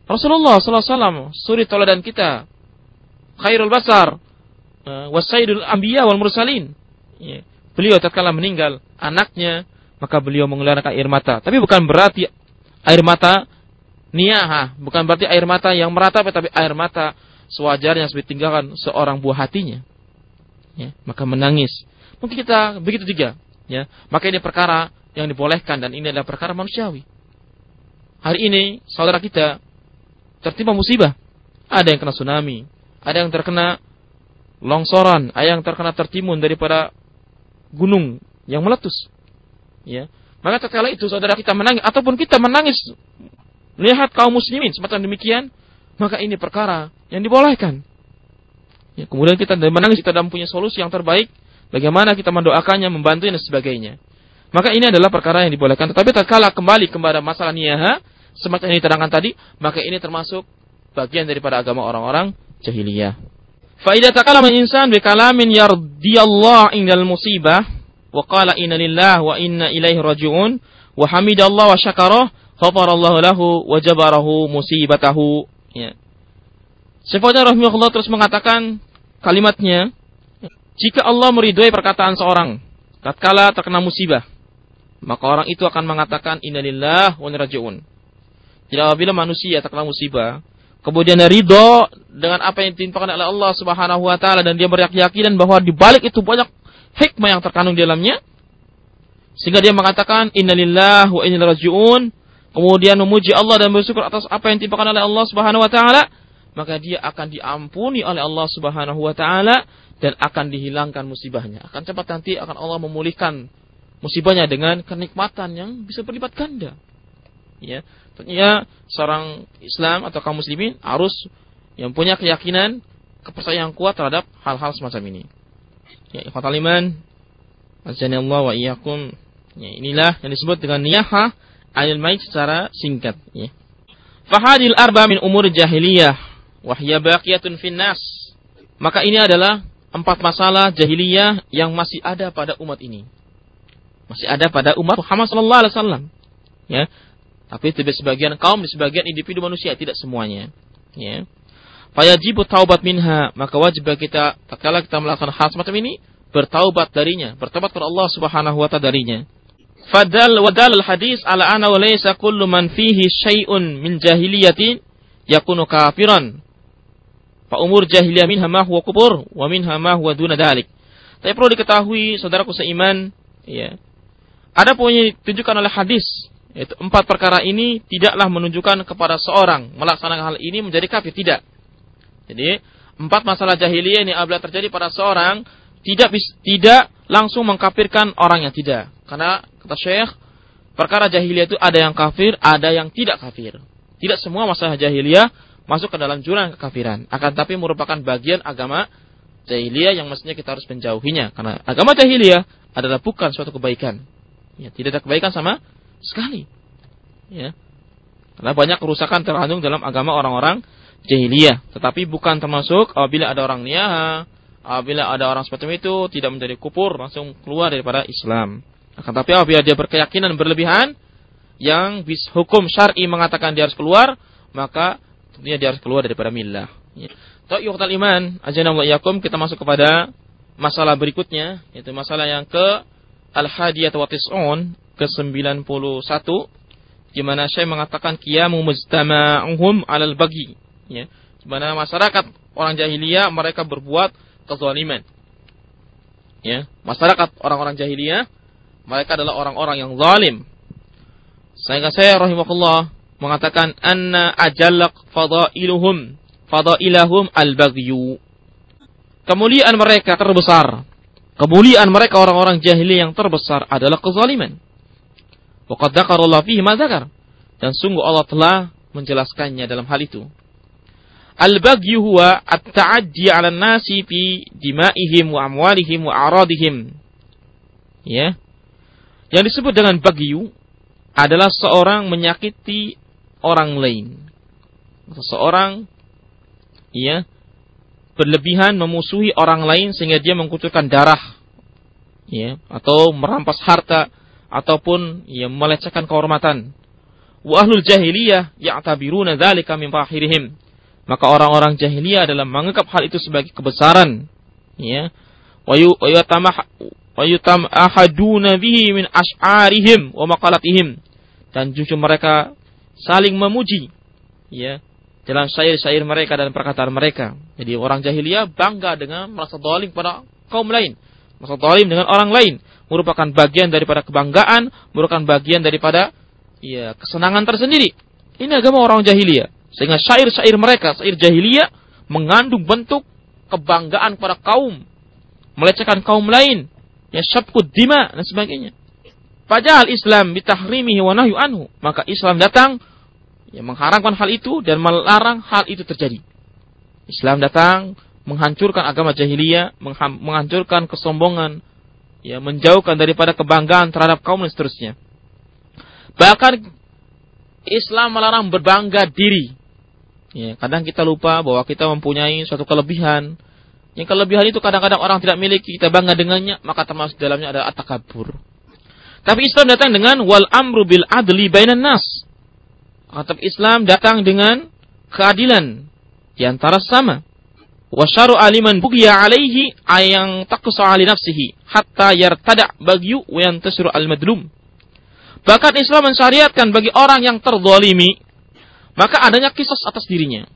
Rasulullah SAW suri toladan kita khairul basar uh, wasaidul anbiya wal mursalin. Ya beliau tatkala meninggal anaknya, maka beliau mengeluarkan air mata. Tapi bukan berarti air mata niyaha, bukan berarti air mata yang merata, tapi air mata sewajarnya seperti tinggalkan seorang buah hatinya. Ya, maka menangis. Mungkin kita begitu juga. Ya, maka ini perkara yang dibolehkan dan ini adalah perkara manusiawi. Hari ini saudara kita tertimpa musibah. Ada yang kena tsunami, ada yang terkena longsoran, ada yang terkena tertimbun daripada gunung yang meletus. Ya. Maka tatkala itu saudara kita menangis ataupun kita menangis lihat kaum muslimin semacam demikian, maka ini perkara yang dibolehkan. Ya, kemudian kita menangis kita dalam punya solusi yang terbaik, bagaimana kita mendoakannya, membantu dan sebagainya. Maka ini adalah perkara yang dibolehkan. Tetapi tatkala kembali kepada masalah niyaha, semacam yang diterangkan tadi, maka ini termasuk bagian daripada agama orang-orang jahiliyah. Faidah takalama insan bi kalamin yardiyallah indal musibah wa qala inna lillah wa inna ilaihi raji'un wa hamidallah wa syakarah ghafarallahu lahu wa jabarahu musibatahu ya. Syekhnya rahimahullah terus mengatakan kalimatnya jika Allah meridhoi perkataan seorang tatkala terkena musibah maka orang itu akan mengatakan innalillah wa raji'un. Tidak apabila manusia terkena musibah kemudian ridho dengan apa yang ditimpakan oleh Allah Subhanahu wa taala dan dia berkeyakinan bahwa di balik itu banyak hikmah yang terkandung di dalamnya sehingga dia mengatakan innalillahi wa inna kemudian memuji Allah dan bersyukur atas apa yang ditimpakan oleh Allah Subhanahu wa taala maka dia akan diampuni oleh Allah Subhanahu wa taala dan akan dihilangkan musibahnya akan cepat nanti akan Allah memulihkan musibahnya dengan kenikmatan yang bisa berlipat ganda ya Tentunya seorang Islam atau kaum muslimin harus yang punya keyakinan, kepercayaan kuat terhadap hal-hal semacam ini. Ya, ikhwatal iman, wa iyyakum. Ya, inilah yang disebut dengan niyaha anil mait secara singkat, ya. Fahadil arba min umur jahiliyah wa hiya baqiyatun finnas. Maka ini adalah empat masalah jahiliyah yang masih ada pada umat ini. Masih ada pada umat Muhammad sallallahu alaihi wasallam. Ya, tapi di sebagian kaum, di sebagian individu manusia, tidak semuanya. Ya. Fayajibu taubat minha, maka wajib bagi kita tatkala kita melakukan hal semacam ini, bertaubat darinya, bertaubat kepada Allah Subhanahu wa taala darinya. Fadal wadal hadis ala ana wa laysa kullu man fihi syai'un min jahiliyatin yakunu kafiran. Fa umur jahiliyah minha ma huwa kubur wa minha ma huwa duna dalik. Tapi perlu diketahui saudaraku seiman, ya. Ada punya ditunjukkan oleh hadis itu empat perkara ini tidaklah menunjukkan kepada seorang melaksanakan hal ini menjadi kafir, tidak. Jadi, empat masalah jahiliyah ini apabila terjadi pada seorang tidak tidak langsung mengkafirkan orang yang tidak. Karena kata Syekh, perkara jahiliyah itu ada yang kafir, ada yang tidak kafir. Tidak semua masalah jahiliyah masuk ke dalam jurang kekafiran. Akan tapi merupakan bagian agama jahiliyah yang mestinya kita harus menjauhinya. Karena agama jahiliyah adalah bukan suatu kebaikan. Ya, tidak ada kebaikan sama sekali. Ya. Karena banyak kerusakan terkandung dalam agama orang-orang jahiliyah. Tetapi bukan termasuk apabila ada orang niyaha, apabila ada orang seperti itu tidak menjadi kupur langsung keluar daripada Islam. Akan tapi apabila dia berkeyakinan berlebihan yang bis hukum syar'i mengatakan dia harus keluar, maka tentunya dia harus keluar daripada millah. Ya. Ta'yuqtal iman, ajana wa yakum, kita masuk kepada masalah berikutnya, yaitu masalah yang ke al-hadiyat wa tis'un, ke 91, di mana saya mengatakan qiyamu mujtama'uhum 'alal bagi. Ya. Di mana masyarakat orang jahiliyah mereka berbuat kezaliman. Ya, masyarakat orang-orang jahiliyah mereka adalah orang-orang yang zalim. Sehingga saya rahimahullah mengatakan anna ajallak fadailuhum fadailahum al-baghyu. Kemuliaan mereka terbesar. Kemuliaan mereka orang-orang jahili yang terbesar adalah kezaliman. Waqad dzakarallahu fihi ma dzakar. Dan sungguh Allah telah menjelaskannya dalam hal itu. Al-baghyu huwa at-ta'addi 'ala nasi fi dima'ihim wa amwalihim wa a'radihim. Ya. Yang disebut dengan bagyu adalah seorang menyakiti orang lain. Seseorang ya berlebihan memusuhi orang lain sehingga dia mengkucurkan darah ya atau merampas harta ataupun ya melecehkan kehormatan. Wa ahlul jahiliyah ya'tabiruna dzalika min fahirihim. Maka orang-orang jahiliyah adalah menganggap hal itu sebagai kebesaran ya. Wa yutam ahaduna bihi min ash'arihim wa maqalatihim dan justru mereka saling memuji ya dalam syair-syair mereka dan perkataan mereka. Jadi orang jahiliyah bangga dengan merasa dolim pada kaum lain. Merasa dolim dengan orang lain. Merupakan bagian daripada kebanggaan, merupakan bagian daripada ya kesenangan tersendiri. Ini agama orang jahiliyah. Sehingga syair-syair mereka, syair jahiliyah, mengandung bentuk kebanggaan pada kaum. Melecehkan kaum lain. Ya syabkud dima dan sebagainya. Padahal Islam bitahrimihi wa anhu. Maka Islam datang yang mengharamkan hal itu dan melarang hal itu terjadi. Islam datang menghancurkan agama jahiliyah, menghancurkan kesombongan, ya menjauhkan daripada kebanggaan terhadap kaum dan seterusnya. Bahkan Islam melarang berbangga diri. Ya, kadang kita lupa bahwa kita mempunyai suatu kelebihan. Yang kelebihan itu kadang-kadang orang tidak miliki, kita bangga dengannya, maka termasuk dalamnya ada atakabur. Tapi Islam datang dengan wal amru bil adli bainan nas atau Islam datang dengan keadilan di antara sama. Wasyaru aliman bugiya alaihi ayang taqsa ali nafsihi hatta yartada bagyu wa yantasru al madlum. Bahkan Islam mensyariatkan bagi orang yang terzalimi maka adanya kisos atas dirinya.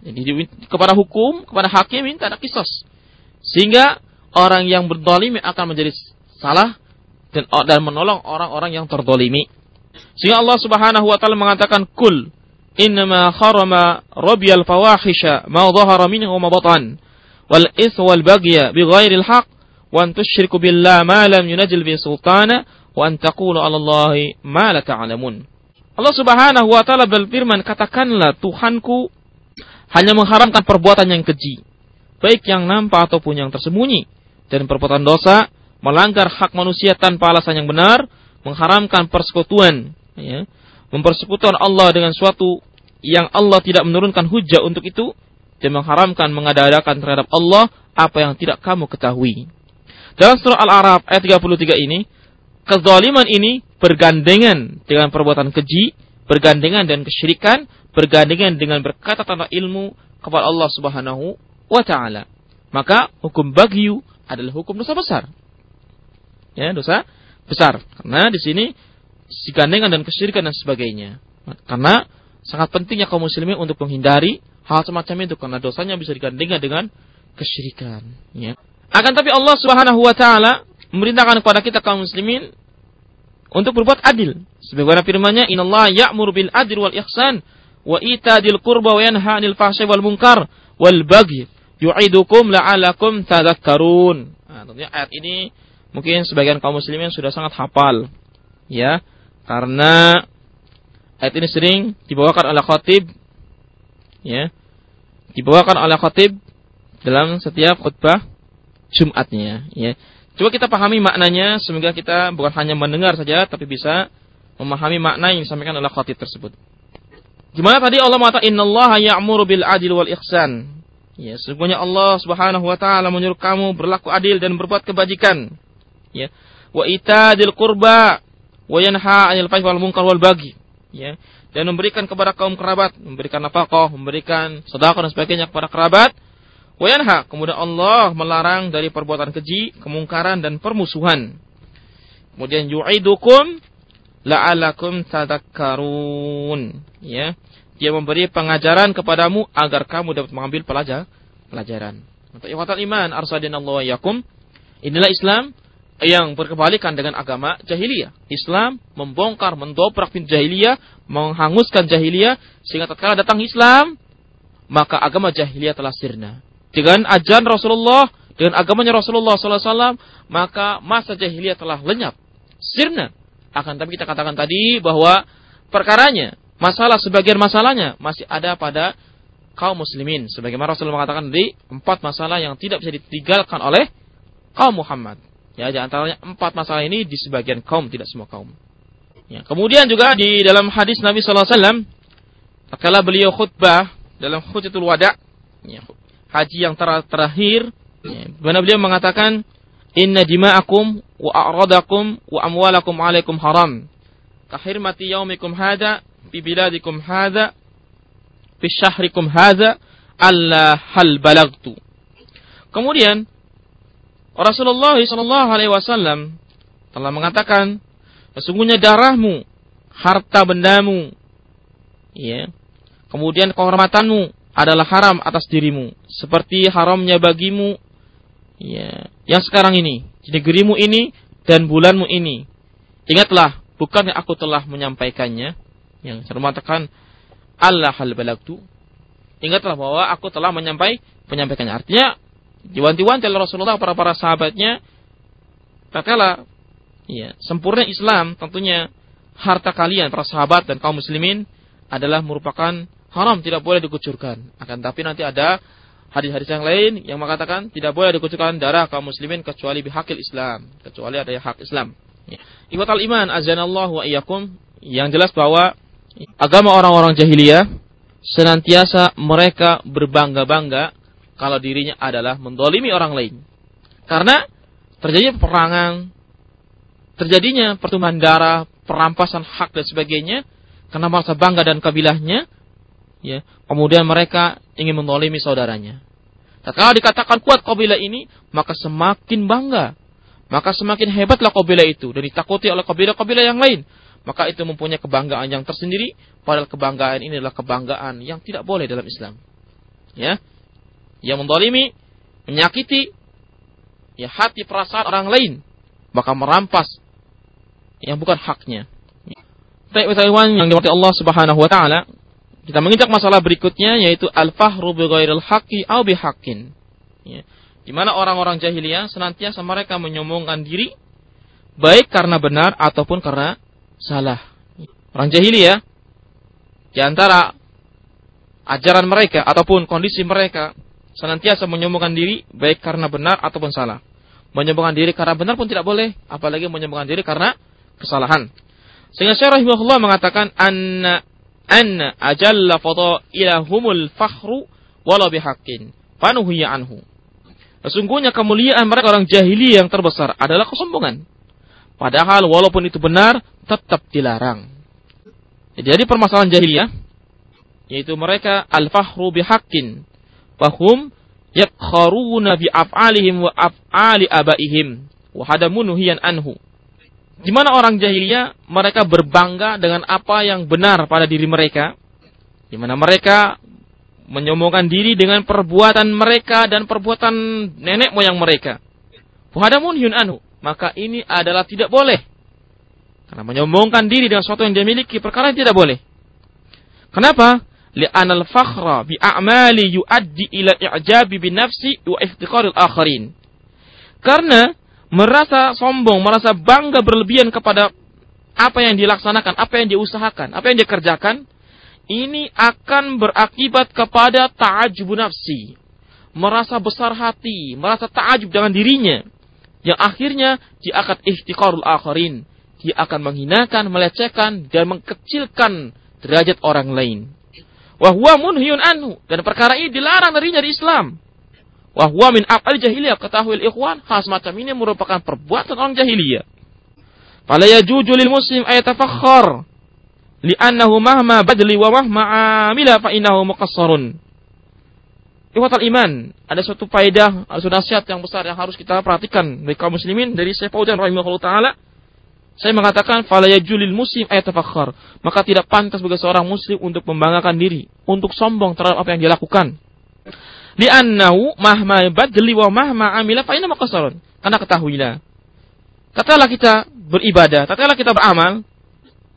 Jadi kepada hukum, kepada hakim minta ada kisos. Sehingga orang yang berdolimi akan menjadi salah dan, dan menolong orang-orang yang terdolimi. Sehingga Allah Subhanahu wa taala mengatakan kul innama kharama rabbiyal fawahisha ma dhahara minhu ma batan wal its wal baghya bighairil haqq wa an tusyriku billahi ma lam yunzil bi sultana wa an taqulu 'ala Allahi ma la ta'lamun. Allah Subhanahu wa taala berfirman, katakanlah Tuhanku hanya mengharamkan perbuatan yang keji, baik yang nampak ataupun yang tersembunyi, dan perbuatan dosa, melanggar hak manusia tanpa alasan yang benar, mengharamkan persekutuan, ya, mempersekutukan Allah dengan suatu yang Allah tidak menurunkan hujah untuk itu dan mengharamkan mengadakan terhadap Allah apa yang tidak kamu ketahui. Dalam surah Al-A'raf ayat 33 ini, kezaliman ini bergandengan dengan perbuatan keji, bergandengan dengan kesyirikan, bergandengan dengan berkata tanpa ilmu kepada Allah Subhanahu wa taala. Maka hukum bagyu adalah hukum dosa besar. Ya, dosa besar. Karena di sini sigandengan dan kesyirikan dan sebagainya. Karena sangat pentingnya kaum muslimin untuk menghindari hal semacam itu karena dosanya bisa digandengkan dengan kesyirikan. Ya. Akan tapi Allah Subhanahu wa taala memerintahkan kepada kita kaum muslimin untuk berbuat adil. Sebagaimana firman-Nya, "Innallaha ya'muru bil adli wal ihsan wa itadil qurba wa yanha 'anil fahsya'i wal munkar wal baghi yu'idukum la'alakum tadhakkarun." Nah, tentunya ayat ini mungkin sebagian kaum muslimin sudah sangat hafal ya. Karena ayat ini sering dibawakan oleh khatib ya. Dibawakan oleh khatib dalam setiap khutbah Jumatnya ya. Coba kita pahami maknanya semoga kita bukan hanya mendengar saja tapi bisa memahami makna yang disampaikan oleh khatib tersebut gimana tadi Allah mengatakan innallaha ya'muru bil adil wal ihsan. Ya sesungguhnya Allah Subhanahu wa taala menyuruh kamu berlaku adil dan berbuat kebajikan. Ya. Wa itadil qurba wa yanha 'anil fahsya'i wal munkar wal bagi ya. Dan memberikan kepada kaum kerabat, memberikan nafkah, memberikan sedekah dan sebagainya kepada kerabat. Wayanha, kemudian Allah melarang dari perbuatan keji, kemungkaran dan permusuhan. Kemudian yu'idukum la'alakum tadakkarun. Ya. Dia memberi pengajaran kepadamu agar kamu dapat mengambil pelajar, pelajaran. Untuk ikhwatal iman, arsadinallahu yakum. Inilah Islam yang berkebalikan dengan agama jahiliyah. Islam membongkar, mendobrak pintu jahiliyah, menghanguskan jahiliyah, sehingga tatkala datang Islam, maka agama jahiliyah telah sirna. Dengan ajaran Rasulullah, dengan agamanya Rasulullah SAW, maka masa jahiliyah telah lenyap, sirna. Akan tapi kita katakan tadi bahwa perkaranya, masalah sebagian masalahnya masih ada pada kaum muslimin. Sebagaimana Rasulullah mengatakan di empat masalah yang tidak bisa ditinggalkan oleh kaum Muhammad. Ya, di antaranya empat masalah ini di sebagian kaum, tidak semua kaum. Ya, kemudian juga di dalam hadis Nabi Wasallam, tatkala beliau khutbah dalam khutbatul wada, ya, haji yang ter terakhir, ya, beliau mengatakan, Inna dima'akum wa a'radakum wa amwalakum alaikum haram. Kahirmati yaumikum hada fi biladikum hada fi syahrikum hada alla hal balagtu. Kemudian Rasulullah wasallam telah mengatakan sesungguhnya darahmu, harta bendamu, ya. Kemudian kehormatanmu adalah haram atas dirimu seperti haramnya bagimu ya, yang sekarang ini, di negerimu ini dan bulanmu ini. Ingatlah, bukan aku telah menyampaikannya, yang saya mengatakan Allah hal balagtu. Ingatlah bahwa aku telah menyampai menyampaikannya. Artinya, diwanti-wanti oleh Rasulullah para para sahabatnya, tatkala ya, sempurna Islam tentunya harta kalian para sahabat dan kaum muslimin adalah merupakan haram tidak boleh dikucurkan. Akan tapi nanti ada hadis-hadis yang lain yang mengatakan tidak boleh dikucurkan darah kaum muslimin kecuali bihakil Islam, kecuali ada hak Islam. Ya. Ikhwatal iman azanallahu wa iyyakum yang jelas bahwa agama orang-orang jahiliyah senantiasa mereka berbangga-bangga kalau dirinya adalah mendolimi orang lain. Karena terjadi peperangan, terjadinya pertumbuhan darah, perampasan hak dan sebagainya, karena merasa bangga dan kabilahnya, ya, kemudian mereka ingin menolimi saudaranya. Kalau dikatakan kuat kabilah ini, maka semakin bangga. Maka semakin hebatlah kabilah itu dan ditakuti oleh kabilah-kabilah yang lain. Maka itu mempunyai kebanggaan yang tersendiri, padahal kebanggaan ini adalah kebanggaan yang tidak boleh dalam Islam. Ya. Yang mendolimi, menyakiti ya hati perasaan orang lain, maka merampas yang bukan haknya. Baik, yang dimati Allah Subhanahu wa taala, kita menginjak masalah berikutnya yaitu al-fahru bi ghairil haqqi aw bi haqqin. Ya. Di mana orang-orang jahiliyah senantiasa mereka menyombongkan diri baik karena benar ataupun karena salah. Orang jahiliyah di antara ajaran mereka ataupun kondisi mereka senantiasa menyombongkan diri baik karena benar ataupun salah. Menyombongkan diri karena benar pun tidak boleh, apalagi menyombongkan diri karena kesalahan. Sehingga Syekh rahimahullah mengatakan anna anna ajalla humul fakhru walau bihaqqin fanuhiya anhu. Sesungguhnya kemuliaan mereka orang jahili yang terbesar adalah kesombongan. Padahal walaupun itu benar, tetap dilarang. Jadi permasalahan jahiliyah, yaitu mereka al-fahru bihaqqin. Fahum yakharuna bi af'alihim wa af'ali abaihim. Wa hadamunuhiyan anhu. Di mana orang jahiliyah mereka berbangga dengan apa yang benar pada diri mereka, di mana mereka menyombongkan diri dengan perbuatan mereka dan perbuatan nenek moyang mereka. Fuhadamun yun anu, maka ini adalah tidak boleh. Karena menyombongkan diri dengan sesuatu yang dia miliki perkara yang tidak boleh. Kenapa? Li'anal fakhra bi a'mali yuaddi ila i'jabi bi nafsi wa iftiqaril akharin. Karena merasa sombong, merasa bangga berlebihan kepada apa yang dilaksanakan, apa yang diusahakan, apa yang dikerjakan, ini akan berakibat kepada ta'ajub nafsi. Merasa besar hati, merasa ta'ajub dengan dirinya. Yang akhirnya dia akan ihtiqarul akharin. Dia akan menghinakan, melecehkan, dan mengkecilkan derajat orang lain. Wahwa munhiyun anhu. Dan perkara ini dilarang darinya di Islam. Wahwa min af'al jahiliyah. Ketahui ikhwan, hal semacam ini merupakan perbuatan orang jahiliyah. Fala yajuju lil muslim ayatafakhar li'annahu mahma badli wa mahma amila fa innahu muqassarun. Iwatal iman, ada suatu faedah, ada suatu nasihat yang besar yang harus kita perhatikan dari kaum muslimin dari Syekh Fauzan rahimahullah taala. Saya mengatakan fala yajulil muslim ayatafakhar. Maka tidak pantas bagi seorang muslim untuk membanggakan diri, untuk sombong terhadap apa yang dia lakukan. Li'annahu mahma badli wa mahma amila fa muqassarun. Karena ketahuilah, tatkala kita beribadah, tatkala kita beramal,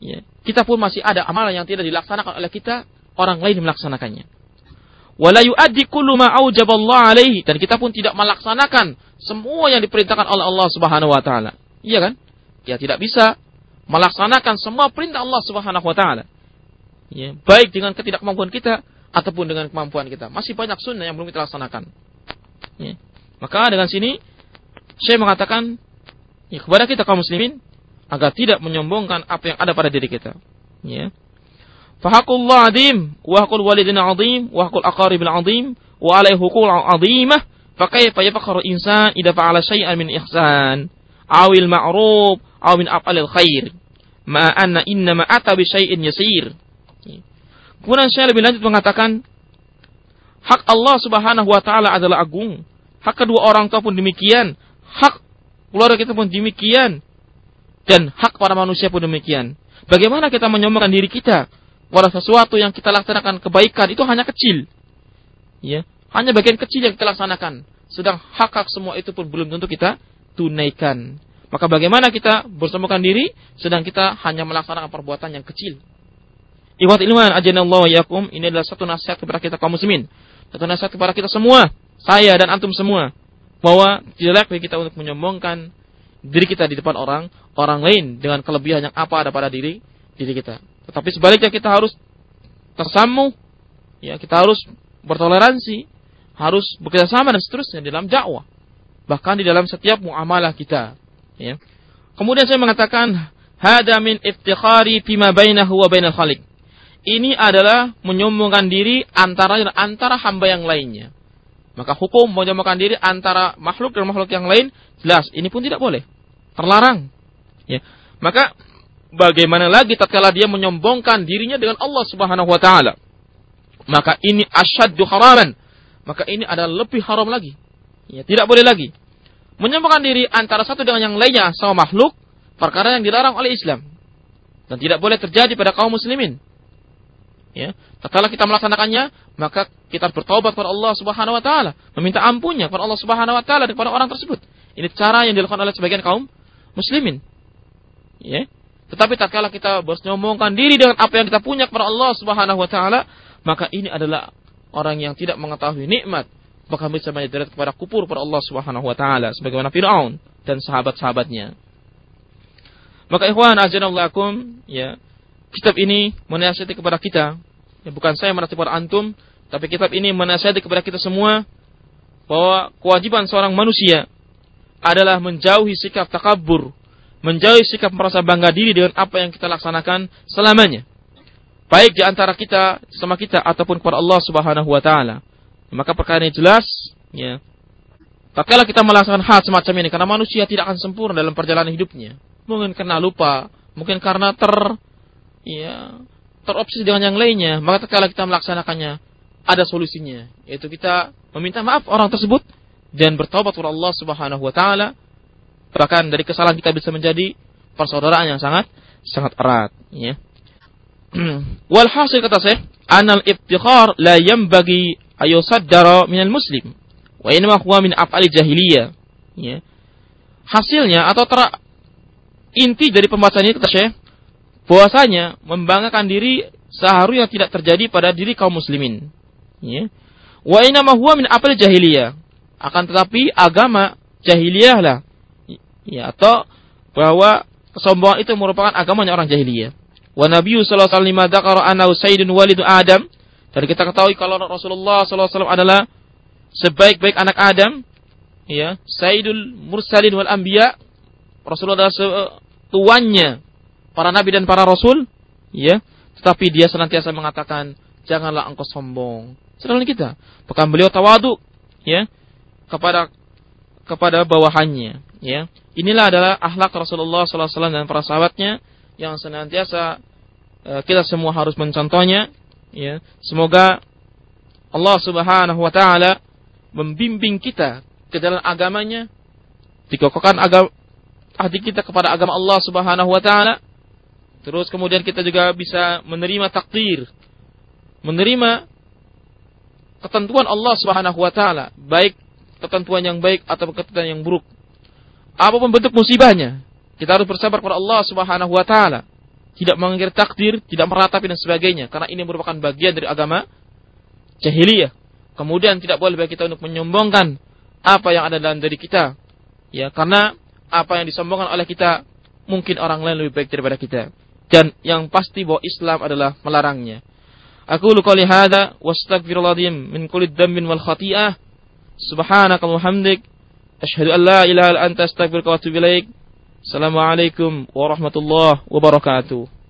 ya, kita pun masih ada amalan yang tidak dilaksanakan oleh kita, orang lain melaksanakannya. Wala yu'addi kullu ma alaihi dan kita pun tidak melaksanakan semua yang diperintahkan oleh Allah Subhanahu wa taala. Iya kan? Ya tidak bisa melaksanakan semua perintah Allah Subhanahu wa taala. Ya, baik dengan ketidakmampuan kita ataupun dengan kemampuan kita. Masih banyak sunnah yang belum kita laksanakan. Ya. Maka dengan sini saya mengatakan ya, kepada kita kaum muslimin agar tidak menyombongkan apa yang ada pada diri kita. Ya. Fahakullah adim, wa hakul walidina adim, wa hakul aqaribil adim, wa alaihi hukul adimah, fakaifa yafakharu insan idha fa'ala syai'an min ihsan, awil ma'ruf, aw min af'alil khair, ma anna innama ata bi syai'in yasir. Kemudian saya lebih lanjut mengatakan, hak Allah subhanahu wa ta'ala adalah agung. Hak kedua orang tua pun demikian. Hak keluarga kita pun demikian. Dan hak para manusia pun demikian. Bagaimana kita menyombongkan diri kita pada sesuatu yang kita laksanakan kebaikan itu hanya kecil. Ya, hanya bagian kecil yang kita laksanakan. Sedang hak-hak semua itu pun belum tentu kita tunaikan. Maka bagaimana kita bersemukan diri sedang kita hanya melaksanakan perbuatan yang kecil. Iwat ilman ajanallahu yakum ini adalah satu nasihat kepada kita kaum muslimin. Satu nasihat kepada kita semua, saya dan antum semua bahwa tidak bagi kita untuk menyombongkan diri kita di depan orang, orang lain dengan kelebihan yang apa ada pada diri diri kita. Tetapi sebaliknya kita harus tersamu, ya kita harus bertoleransi, harus bekerja sama dan seterusnya dalam dakwah. Bahkan di dalam setiap muamalah kita. Ya. Kemudian saya mengatakan, hada min iftikhari fima bainahu wa bainal khaliq. Ini adalah menyombongkan diri antara antara hamba yang lainnya. Maka hukum menyombongkan diri antara makhluk dan makhluk yang lain jelas ini pun tidak boleh. Terlarang. Ya. Maka bagaimana lagi tatkala dia menyombongkan dirinya dengan Allah Subhanahu wa taala. Maka ini asyaddu haraman. Maka ini adalah lebih haram lagi. Ya, tidak boleh lagi. Menyombongkan diri antara satu dengan yang lainnya sama makhluk, perkara yang dilarang oleh Islam. Dan tidak boleh terjadi pada kaum muslimin. Ya, tatkala kita melaksanakannya, maka kita bertobat kepada Allah Subhanahu wa taala, meminta ampunnya kepada Allah Subhanahu wa taala kepada orang tersebut. Ini cara yang dilakukan oleh sebagian kaum muslimin. Ya. Tetapi tatkala kita menyombongkan diri dengan apa yang kita punya kepada Allah Subhanahu wa taala, maka ini adalah orang yang tidak mengetahui nikmat, bahkan bisa menjadi kepada kupur kepada Allah Subhanahu wa taala sebagaimana Firaun dan sahabat-sahabatnya. Maka ikhwan azanallakum, ya, kitab ini menasihati kepada kita, ya bukan saya menasihati kepada antum, tapi kitab ini menasihati kepada kita semua bahwa kewajiban seorang manusia adalah menjauhi sikap takabur, menjauhi sikap merasa bangga diri dengan apa yang kita laksanakan selamanya. Baik di antara kita sama kita ataupun kepada Allah Subhanahu wa taala. Maka perkara ini jelas, ya. Tatkala kita melaksanakan hal semacam ini karena manusia tidak akan sempurna dalam perjalanan hidupnya. Mungkin karena lupa, mungkin karena ter ya, terobsesi dengan yang lainnya, maka tatkala kita melaksanakannya ada solusinya, yaitu kita meminta maaf orang tersebut dan bertobat kepada Allah Subhanahu wa taala Bahkan dari kesalahan kita bisa menjadi persaudaraan yang sangat sangat erat. Ya. Walhasil kata saya, anal iftikhar la yambagi ayusaddara minal muslim. Wa inma huwa min af'ali jahiliyah. Ya. Hasilnya atau ter inti dari pembahasan ini kata saya, bahwasanya membanggakan diri seharusnya tidak terjadi pada diri kaum muslimin. Ya. Wa inma huwa min af'ali jahiliyah. Akan tetapi agama jahiliyah lah ya atau bahwa kesombongan itu merupakan agamanya orang jahiliyah. Wa Nabi sallallahu alaihi wasallam annahu sayyidun walidu Adam. Dan kita ketahui kalau Rasulullah sallallahu alaihi wasallam adalah sebaik-baik anak Adam, ya, sayyidul mursalin wal anbiya. Rasulullah adalah tuannya para nabi dan para rasul, ya. Tetapi dia senantiasa mengatakan, janganlah engkau sombong. Sedangkan kita, bahkan beliau tawadu, ya, kepada kepada bawahannya, ya. Inilah adalah akhlak Rasulullah SAW dan para sahabatnya yang senantiasa uh, kita semua harus mencontohnya ya semoga Allah Subhanahu wa taala membimbing kita ke dalam agamanya dikokohkan agama hati kita kepada agama Allah Subhanahu wa taala terus kemudian kita juga bisa menerima takdir menerima ketentuan Allah Subhanahu wa taala baik ketentuan yang baik atau ketentuan yang buruk apa pun bentuk musibahnya kita harus bersabar kepada Allah Subhanahu wa taala tidak mengingkari takdir, tidak meratapi dan sebagainya karena ini merupakan bagian dari agama jahiliyah. Kemudian tidak boleh bagi kita untuk menyombongkan apa yang ada dalam diri kita. Ya, karena apa yang disombongkan oleh kita mungkin orang lain lebih baik daripada kita. Dan yang pasti bahwa Islam adalah melarangnya. Aku lu qali hadza wastaghfirullahaladzim min kulli dhanbin wal khati'ah. Subhanaka wa hamdik asyhadu an la ilaha illa anta astaghfiruka wa atubu ilaik. Assalamualaikum warahmatullahi wabarakatuh.